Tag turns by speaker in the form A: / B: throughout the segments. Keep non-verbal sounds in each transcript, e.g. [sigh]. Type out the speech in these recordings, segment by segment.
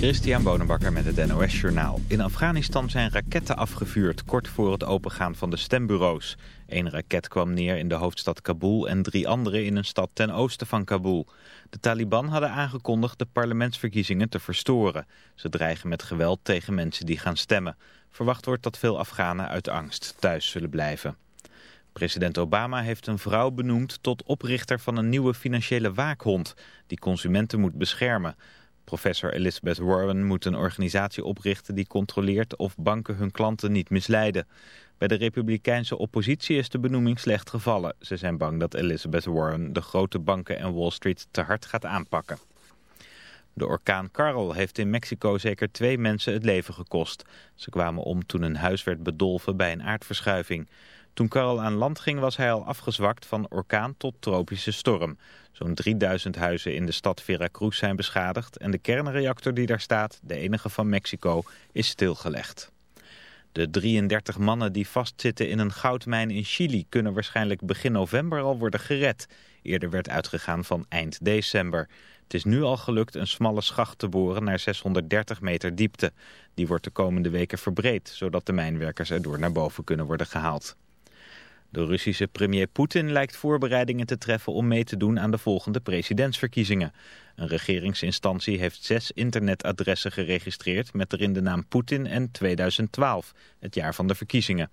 A: Christian Bonenbakker met het NOS Journaal. In Afghanistan zijn raketten afgevuurd kort voor het opengaan van de stembureaus. Eén raket kwam neer in de hoofdstad Kabul en drie andere in een stad ten oosten van Kabul. De Taliban hadden aangekondigd de parlementsverkiezingen te verstoren. Ze dreigen met geweld tegen mensen die gaan stemmen. Verwacht wordt dat veel Afghanen uit angst thuis zullen blijven. President Obama heeft een vrouw benoemd tot oprichter van een nieuwe financiële waakhond... die consumenten moet beschermen... Professor Elizabeth Warren moet een organisatie oprichten die controleert of banken hun klanten niet misleiden. Bij de republikeinse oppositie is de benoeming slecht gevallen. Ze zijn bang dat Elizabeth Warren de grote banken en Wall Street te hard gaat aanpakken. De orkaan Carl heeft in Mexico zeker twee mensen het leven gekost. Ze kwamen om toen een huis werd bedolven bij een aardverschuiving. Toen Carl aan land ging was hij al afgezwakt van orkaan tot tropische storm. Zo'n 3000 huizen in de stad Veracruz zijn beschadigd en de kernreactor die daar staat, de enige van Mexico, is stilgelegd. De 33 mannen die vastzitten in een goudmijn in Chili kunnen waarschijnlijk begin november al worden gered. Eerder werd uitgegaan van eind december. Het is nu al gelukt een smalle schacht te boren naar 630 meter diepte. Die wordt de komende weken verbreed, zodat de mijnwerkers erdoor naar boven kunnen worden gehaald. De Russische premier Poetin lijkt voorbereidingen te treffen om mee te doen aan de volgende presidentsverkiezingen. Een regeringsinstantie heeft zes internetadressen geregistreerd met erin de naam Poetin en 2012, het jaar van de verkiezingen.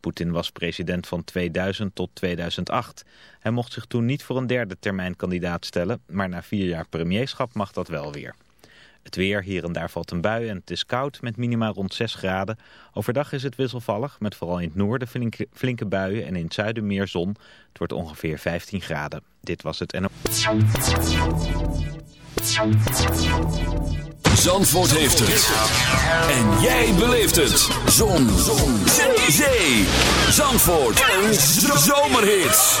A: Poetin was president van 2000 tot 2008. Hij mocht zich toen niet voor een derde termijn kandidaat stellen, maar na vier jaar premierschap mag dat wel weer. Het weer, hier en daar valt een bui en het is koud met minima rond 6 graden. Overdag is het wisselvallig met vooral in het noorden flinke, buien en in het zuiden meer zon. Het wordt ongeveer 15 graden. Dit was het en...
B: Zandvoort heeft het. En jij beleeft het. Zon. Zon. Zee. Zandvoort. Een zomerhit.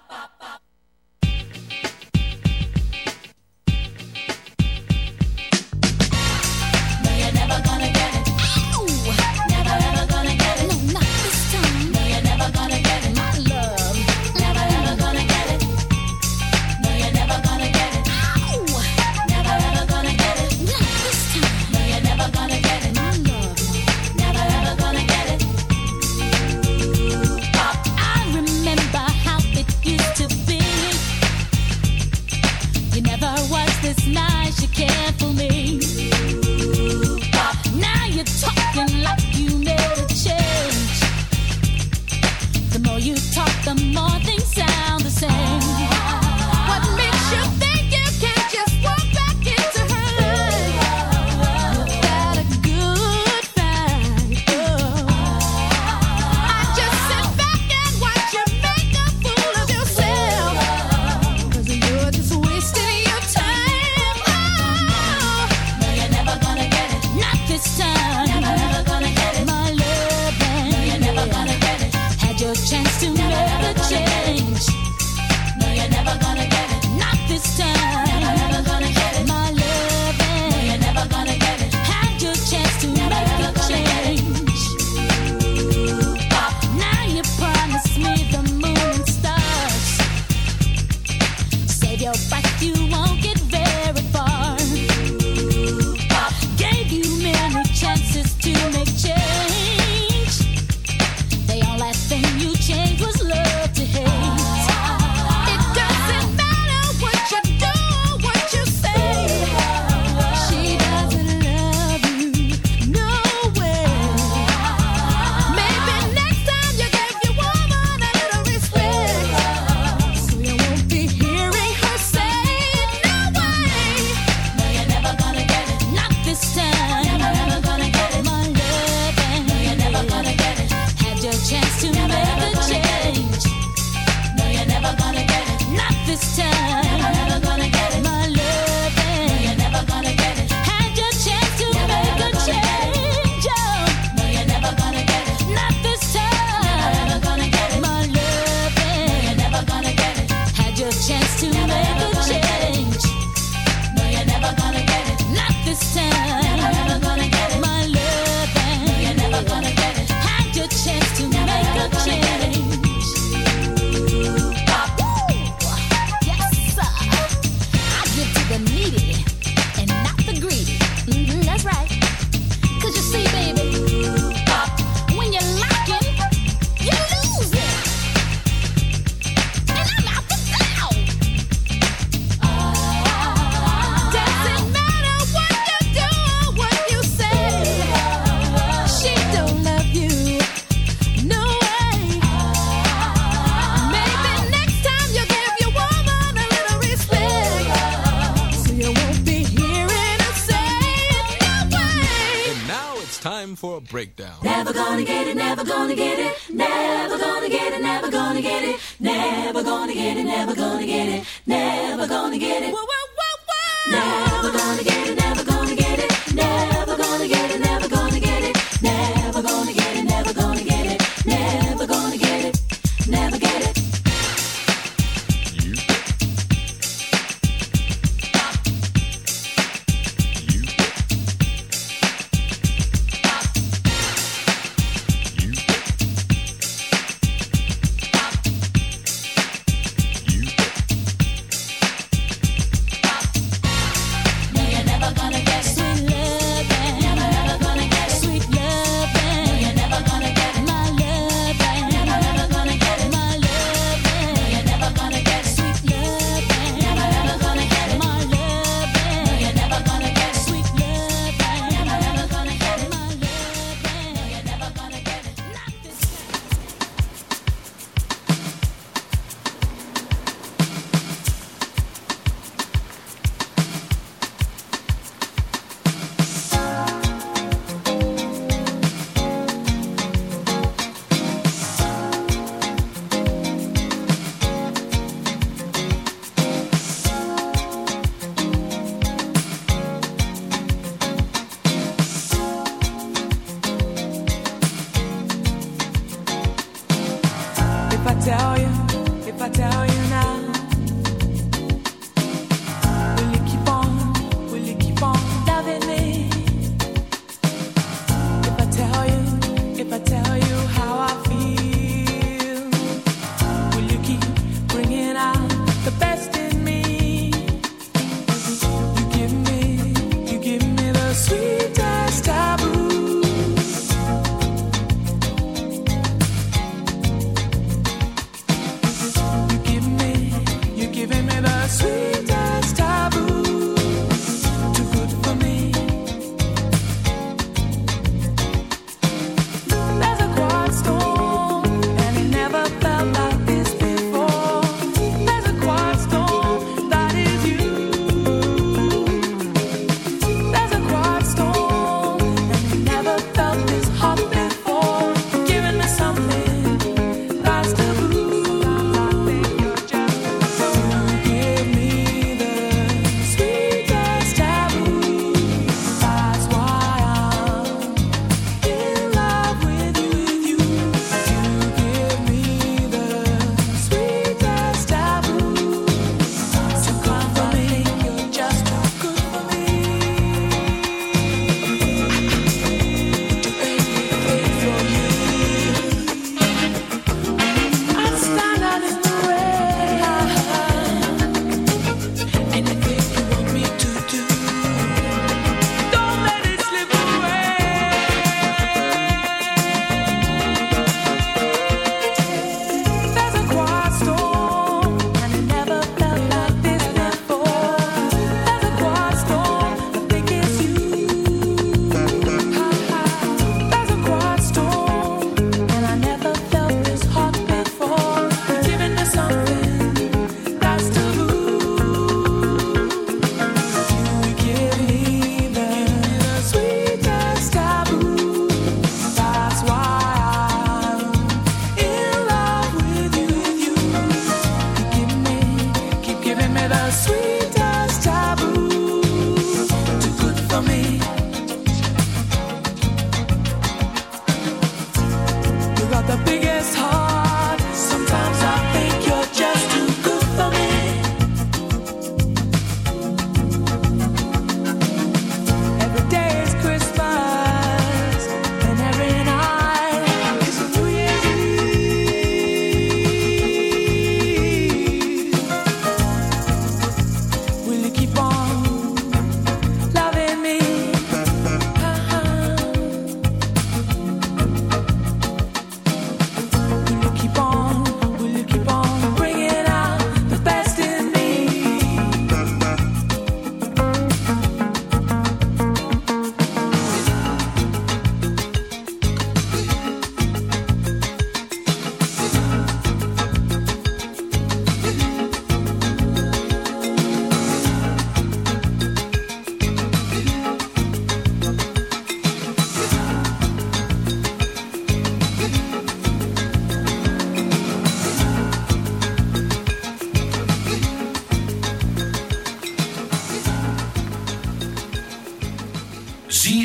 C: the more things I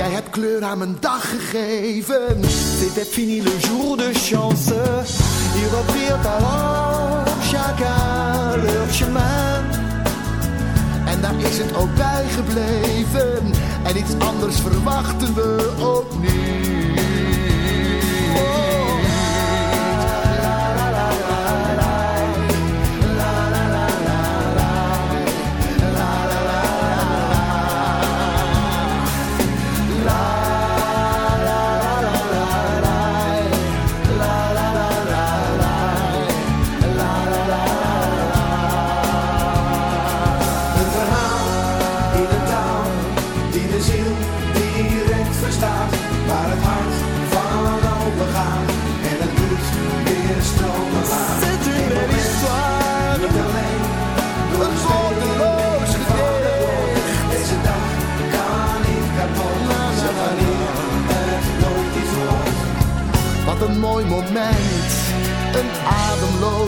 D: Jij hebt kleur aan mijn dag gegeven. C'était fini le jour de chance. Ils reprirent alors chacun leur chemin. En daar is het ook bij gebleven. En iets anders verwachten we ook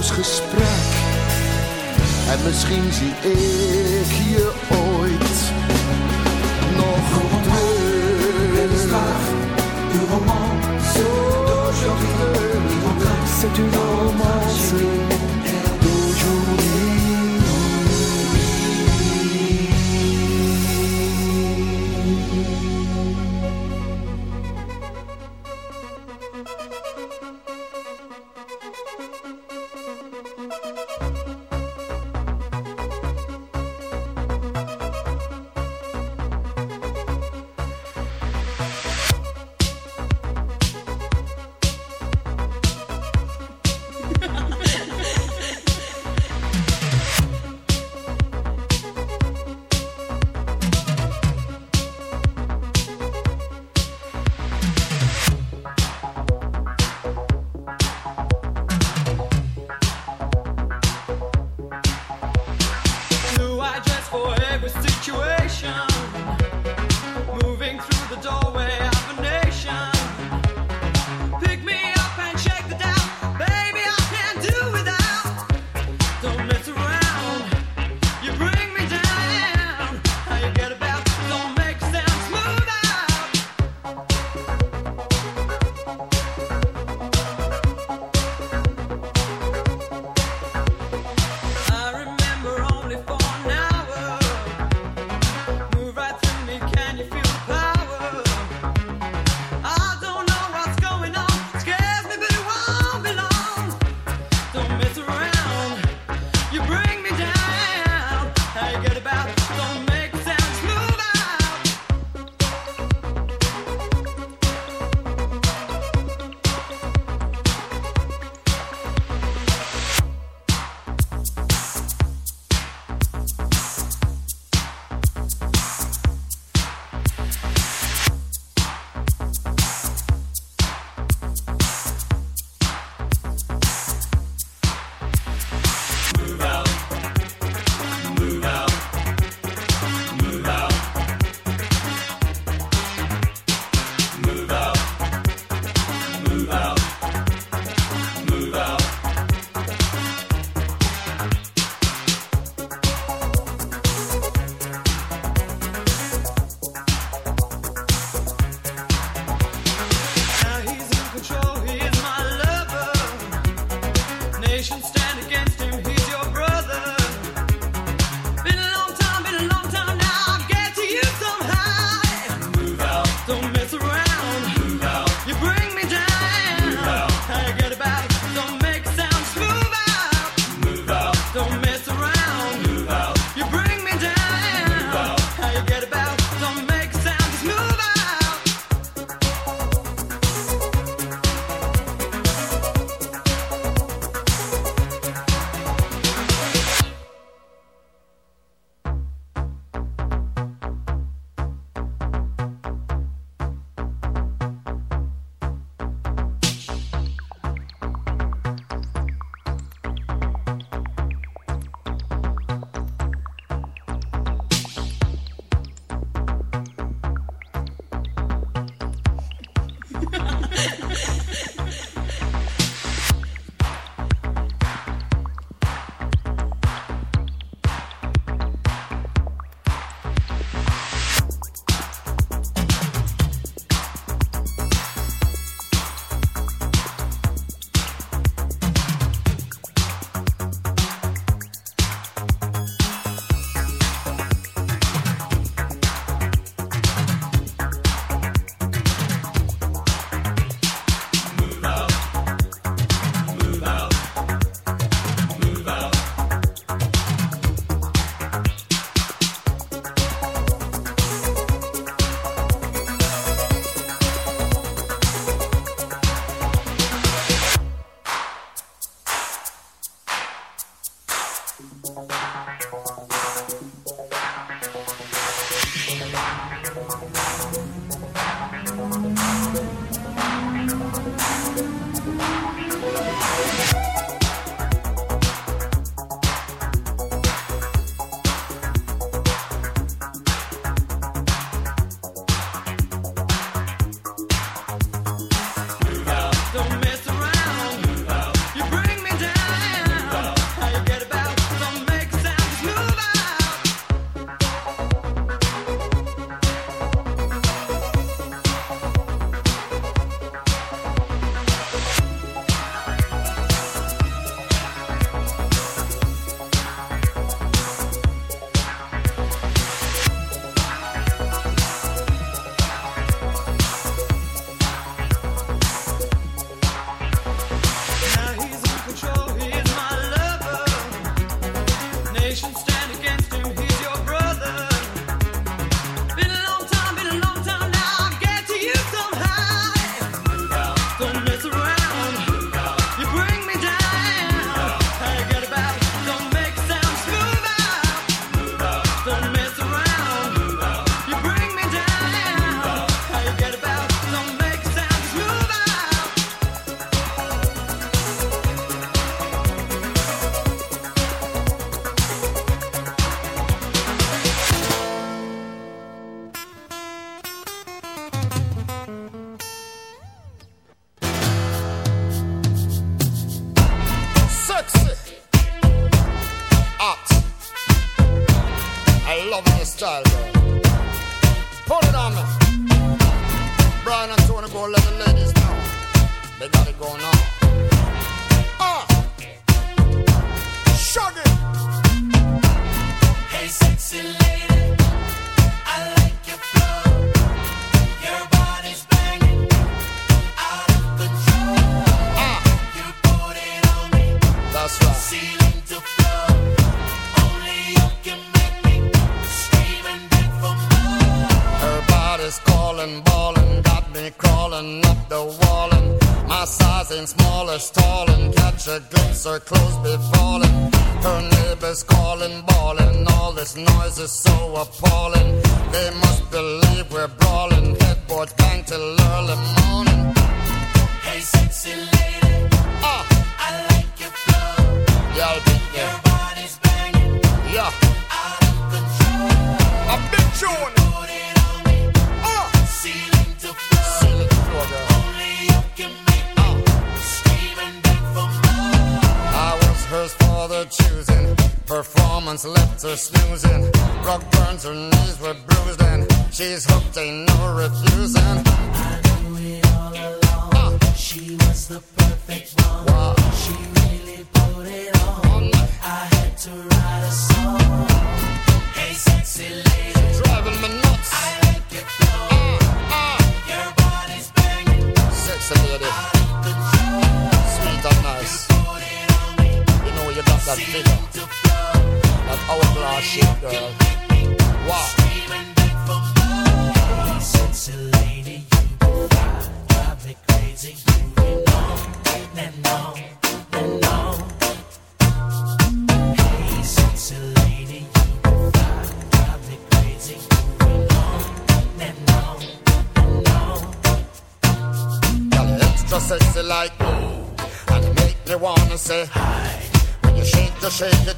D: gesprek. En misschien zie ik je ooit nog terug.
E: Uw romance d'aujourd'hui.
D: C'est une romance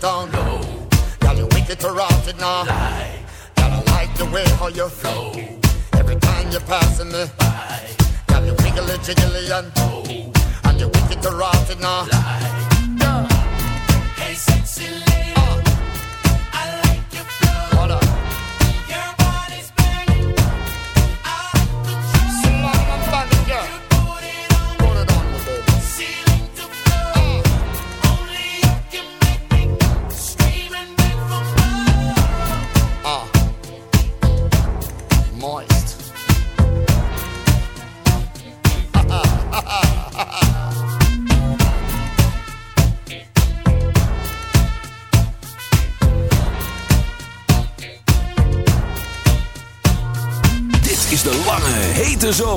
F: dans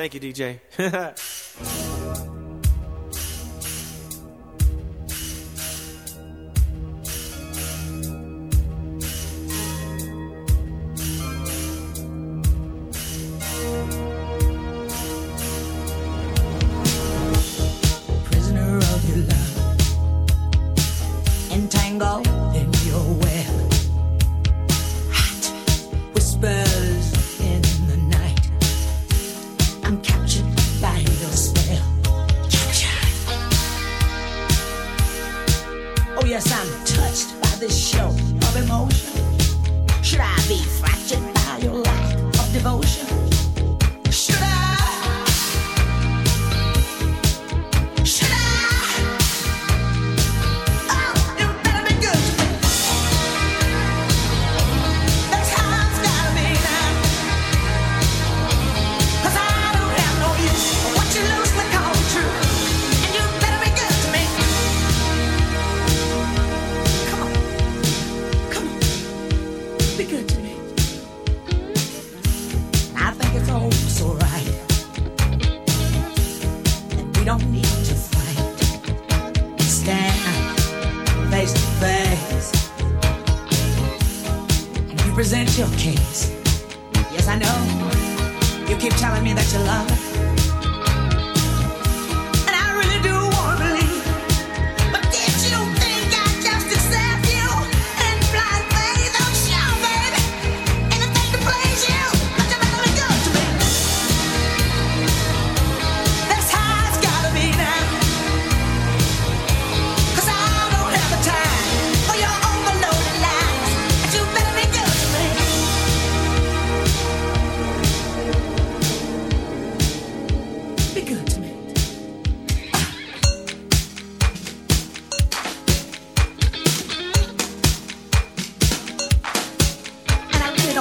G: Thank you, DJ. [laughs]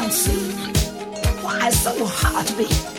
H: Why so hard to be?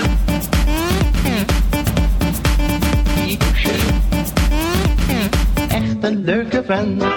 I: Een